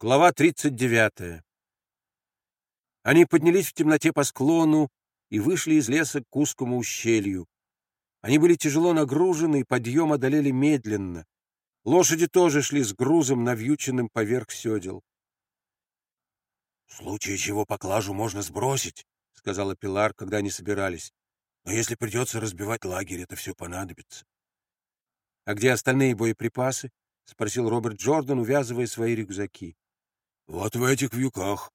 Глава 39. Они поднялись в темноте по склону и вышли из леса к узкому ущелью. Они были тяжело нагружены и подъем одолели медленно. Лошади тоже шли с грузом, навьюченным поверх седел. — В случае чего поклажу можно сбросить, — сказала Пилар, когда они собирались. — Но если придется разбивать лагерь, это все понадобится. — А где остальные боеприпасы? — спросил Роберт Джордан, увязывая свои рюкзаки. Вот в этих вьюках.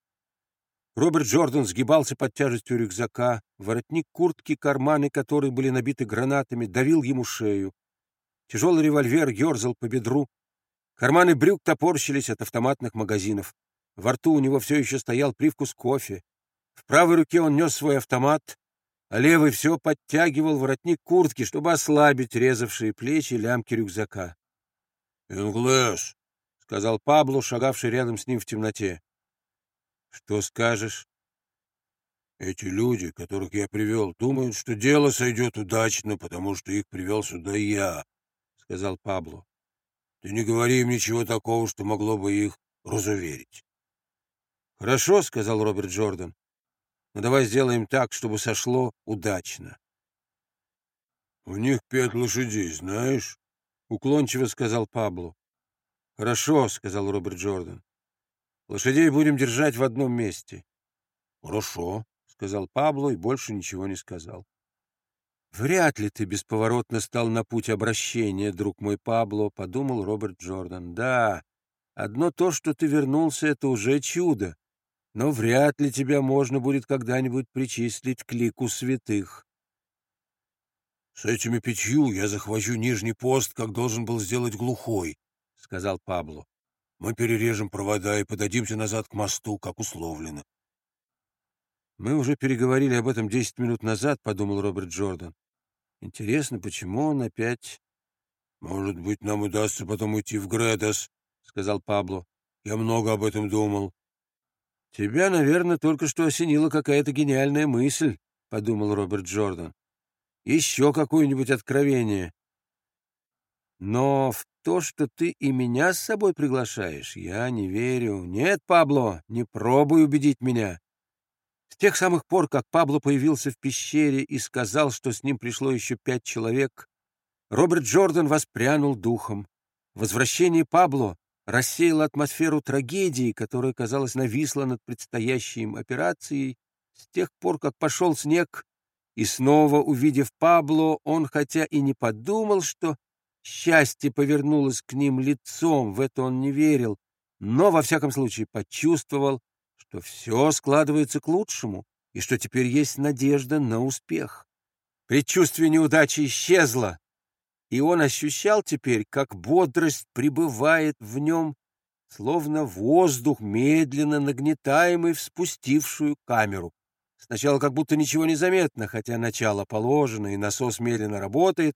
Роберт Джордан сгибался под тяжестью рюкзака, воротник куртки, карманы которой были набиты гранатами, давил ему шею. Тяжелый револьвер ерзал по бедру. Карманы брюк топорщились от автоматных магазинов. Во рту у него все еще стоял привкус кофе. В правой руке он нес свой автомат, а левый все подтягивал воротник куртки, чтобы ослабить резавшие плечи лямки рюкзака. «Инглес!» — сказал Пабло, шагавший рядом с ним в темноте. — Что скажешь? — Эти люди, которых я привел, думают, что дело сойдет удачно, потому что их привел сюда я, — сказал Пабло. — Ты не говори им ничего такого, что могло бы их разуверить. — Хорошо, — сказал Роберт Джордан. — Но давай сделаем так, чтобы сошло удачно. — У них пять лошадей, знаешь? — уклончиво сказал Пабло. «Хорошо», — сказал Роберт Джордан. «Лошадей будем держать в одном месте». «Хорошо», — сказал Пабло и больше ничего не сказал. «Вряд ли ты бесповоротно стал на путь обращения, друг мой Пабло», — подумал Роберт Джордан. «Да, одно то, что ты вернулся, — это уже чудо, но вряд ли тебя можно будет когда-нибудь причислить к лику святых». «С этими пятью я захвачу нижний пост, как должен был сделать глухой», — сказал Пабло. «Мы перережем провода и подадимся назад к мосту, как условлено». «Мы уже переговорили об этом десять минут назад», — подумал Роберт Джордан. «Интересно, почему он опять...» «Может быть, нам удастся потом уйти в Гредос», — сказал Пабло. «Я много об этом думал». «Тебя, наверное, только что осенила какая-то гениальная мысль», — подумал Роберт Джордан. «Еще какое-нибудь откровение». Но в то, что ты и меня с собой приглашаешь, я не верю. Нет, Пабло, не пробуй убедить меня. С тех самых пор, как Пабло появился в пещере и сказал, что с ним пришло еще пять человек, Роберт Джордан воспрянул духом. Возвращение Пабло рассеяло атмосферу трагедии, которая, казалось, нависла над предстоящей им операцией. С тех пор, как пошел снег, и снова, увидев Пабло, он хотя и не подумал, что Счастье повернулось к ним лицом, в это он не верил, но, во всяком случае, почувствовал, что все складывается к лучшему и что теперь есть надежда на успех. Предчувствие неудачи исчезло, и он ощущал теперь, как бодрость пребывает в нем, словно воздух, медленно нагнетаемый в спустившую камеру. Сначала как будто ничего не заметно, хотя начало положено, и насос медленно работает,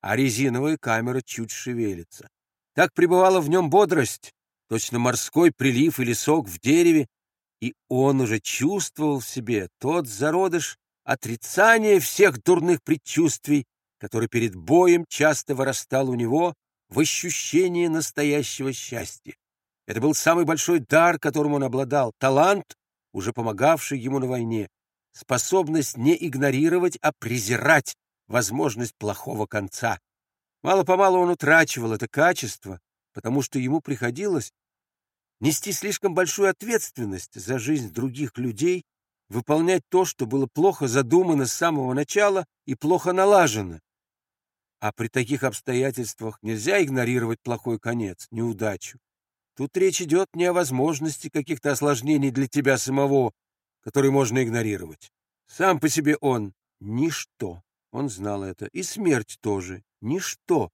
а резиновая камера чуть шевелится. Так пребывала в нем бодрость, точно морской прилив или сок в дереве, и он уже чувствовал в себе тот зародыш отрицания всех дурных предчувствий, который перед боем часто вырастал у него в ощущении настоящего счастья. Это был самый большой дар, которым он обладал, талант, уже помогавший ему на войне, способность не игнорировать, а презирать возможность плохого конца. Мало-помалу он утрачивал это качество, потому что ему приходилось нести слишком большую ответственность за жизнь других людей, выполнять то, что было плохо задумано с самого начала и плохо налажено. А при таких обстоятельствах нельзя игнорировать плохой конец, неудачу. Тут речь идет не о возможности каких-то осложнений для тебя самого, которые можно игнорировать. Сам по себе он — ничто. Он знал это. И смерть тоже. Ничто.